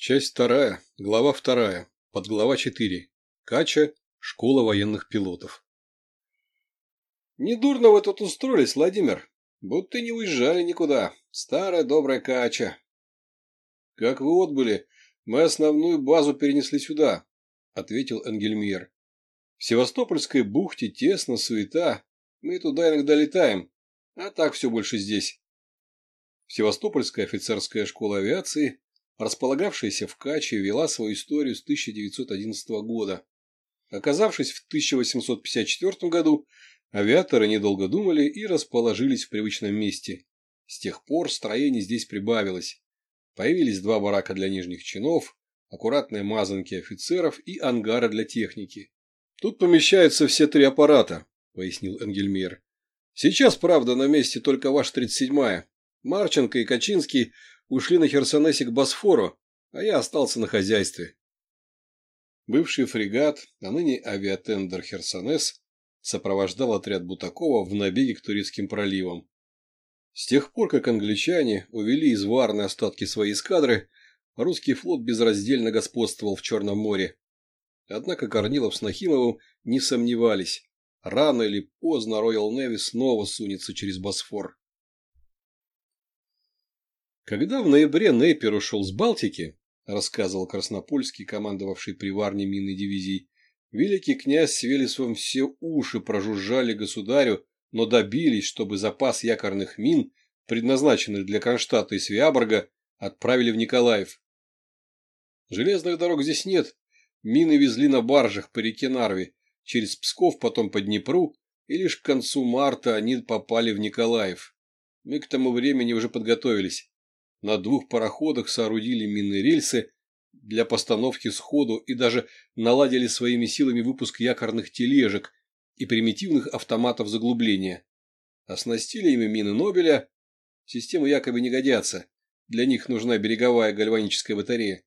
Часть вторая, глава вторая, подглава четыре. Кача, школа военных пилотов. Недурно вы тут устроились, Владимир. Будто не уезжали никуда. Старая добрая Кача. Как вы отбыли, мы основную базу перенесли сюда, ответил Энгельмир. В Севастопольской бухте тесно, суета. Мы туда иногда летаем, а так все больше здесь. Севастопольская офицерская школа авиации располагавшаяся в Каче, вела свою историю с 1911 года. Оказавшись в 1854 году, авиаторы недолго думали и расположились в привычном месте. С тех пор строений здесь прибавилось. Появились два барака для нижних чинов, аккуратные мазанки офицеров и ангары для техники. «Тут помещаются все три аппарата», — пояснил Энгельмейр. «Сейчас, правда, на месте только ваш 37-я. Марченко и Качинский ушли на Херсонесе к Босфору, а я остался на хозяйстве. Бывший фрегат, а ныне авиатендер «Херсонес» сопровождал отряд Бутакова в набеге к Турецким проливам. С тех пор, как англичане увели из Варны остатки своей эскадры, русский флот безраздельно господствовал в Черном море. Однако Корнилов с Нахимовым не сомневались. Рано или поздно Роял Неви снова сунется через Босфор. Когда в ноябре Нейпер ушел с Балтики, рассказывал Краснопольский, командовавший приварней минной дивизией, великий князь с Велесовым все уши прожужжали государю, но добились, чтобы запас якорных мин, предназначенных для Кронштадта и Свиаборга, отправили в Николаев. Железных дорог здесь нет. Мины везли на баржах по реке Нарве, через Псков, потом по Днепру, и лишь к концу марта они попали в Николаев. Мы к тому времени уже подготовились. На двух пароходах соорудили минные рельсы для постановки сходу и даже наладили своими силами выпуск якорных тележек и примитивных автоматов заглубления. Оснастили ими мины Нобеля. Системы якобы не годятся. Для них нужна береговая гальваническая батарея.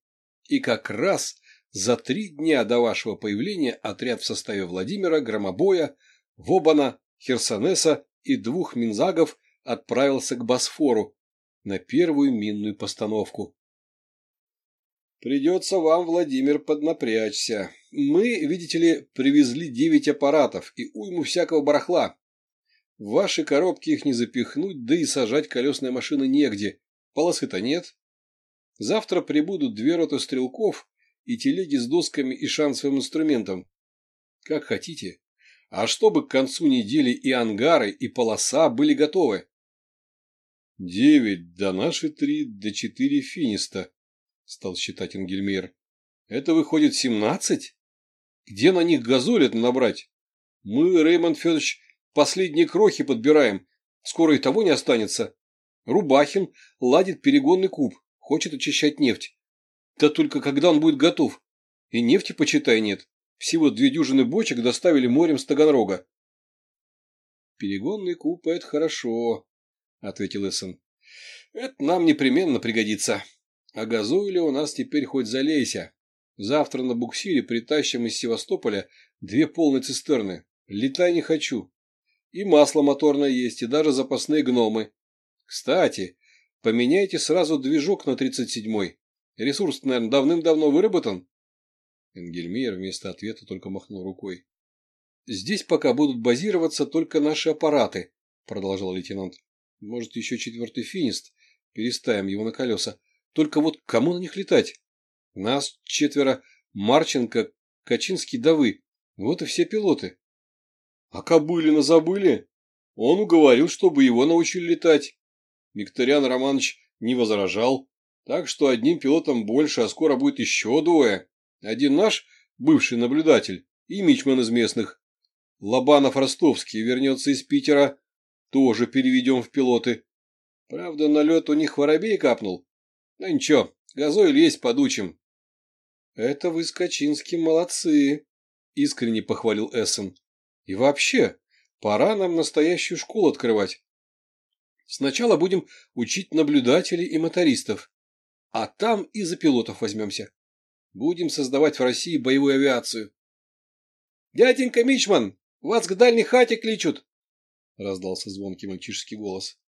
И как раз за три дня до вашего появления отряд в составе Владимира, Громобоя, Вобана, Херсонеса и двух минзагов отправился к Босфору, на первую минную постановку. Придется вам, Владимир, поднапрячься. Мы, видите ли, привезли девять аппаратов и уйму всякого барахла. В ваши коробки их не запихнуть, да и сажать колесные машины негде. Полосы-то нет. Завтра прибудут две роты стрелков и телеги с досками и шансовым инструментом. Как хотите. А чтобы к концу недели и ангары, и полоса были готовы. «Девять, да наши три, да четыре финиста», — стал считать Энгельмейр. «Это выходит семнадцать? Где на них газолит набрать? Мы, Реймонд Федорович, последние крохи подбираем, скоро и того не останется. Рубахин ладит перегонный куб, хочет очищать нефть. Да только когда он будет готов? И нефти, почитай, нет. Всего две дюжины бочек доставили морем с Таганрога. Перегонный куб – это хорошо, — ответил Эссен. «Это нам непременно пригодится. А газуили у нас теперь хоть залейся. Завтра на буксире притащим из Севастополя две полные цистерны. Летай не хочу. И масло моторное есть, и даже запасные гномы. Кстати, поменяйте сразу движок на 37-й. Ресурс, наверное, давным-давно выработан?» Энгельмейер вместо ответа только махнул рукой. «Здесь пока будут базироваться только наши аппараты», — продолжал лейтенант. Может, еще четвертый финист. Переставим его на колеса. Только вот кому на них летать? Нас четверо. Марченко, Качинский да вы. Вот и все пилоты. А Кобылина забыли? Он уговорил, чтобы его научили летать. Викториан Романович не возражал. Так что одним пилотом больше, а скоро будет еще двое. Один наш, бывший наблюдатель, и Мичман из местных. Лобанов-Ростовский вернется из Питера тоже переведем в пилоты. Правда, на лед у них воробей капнул. Ну ничего, газойль есть подучим. Это вы с Качинским молодцы, искренне похвалил Эссен. И вообще, пора нам настоящую школу открывать. Сначала будем учить наблюдателей и мотористов, а там и за пилотов возьмемся. Будем создавать в России боевую авиацию. «Дяденька Мичман, вас к дальней хате кличут!» Раздался звонкий мальчишеский голос.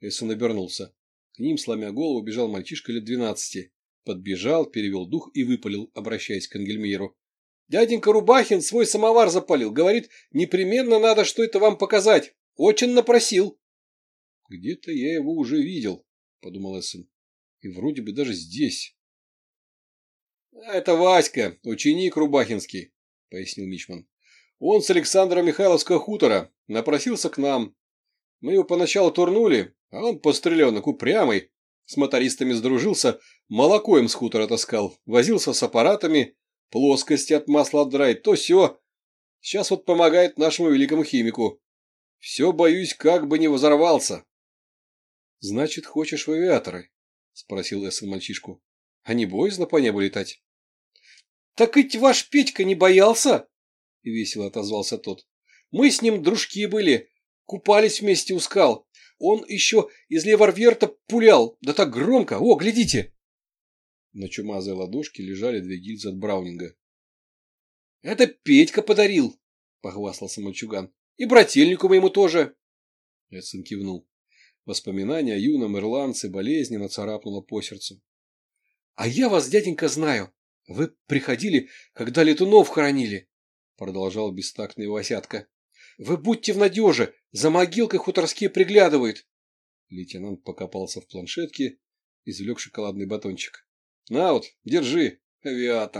Эссон обернулся. К ним, сломя голову, бежал мальчишка лет двенадцати. подбежал, перевел дух и выпалил, обращаясь к Ангельмейеру. Дяденька Рубахин свой самовар запалил. Говорит, непременно надо что это вам показать. Очень напросил. Где-то я его уже видел, подумал Эссен. И вроде бы даже здесь. Это Васька, ученик Рубахинский, пояснил Мичман. Он с Александра Михайловского хутора напросился к нам. Мы его поначалу турнули, а он постреленок упрямый. С мотористами сдружился, молоко им с хутора таскал, возился с аппаратами, плоскости от масла отдрать, то все. Сейчас вот помогает нашему великому химику. Все боюсь, как бы не взорвался. — Значит, хочешь в авиаторы? — спросил Эссен мальчишку. — А не боязно по небу летать? — Так ведь ваш Петька не боялся? — весело отозвался тот. — Мы с ним дружки были, купались вместе у скал. Он еще из леворверта пулял, да так громко. О, глядите! На чумазой ладошке лежали две гильзы от Браунинга. — Это Петька подарил, — похвастался мальчуган. — И брательнику моему тоже. Эдсон кивнул. Воспоминание о юном ирландце болезненно царапнуло по сердцу. — А я вас, дяденька, знаю. Вы приходили, когда летунов хоронили, — продолжал бестактный Васятка. — Вы будьте в надеже, за могилкой хуторские приглядывают. Лейтенант покопался в планшетке, извлек шоколадный батончик. На вот, держи, авиатор.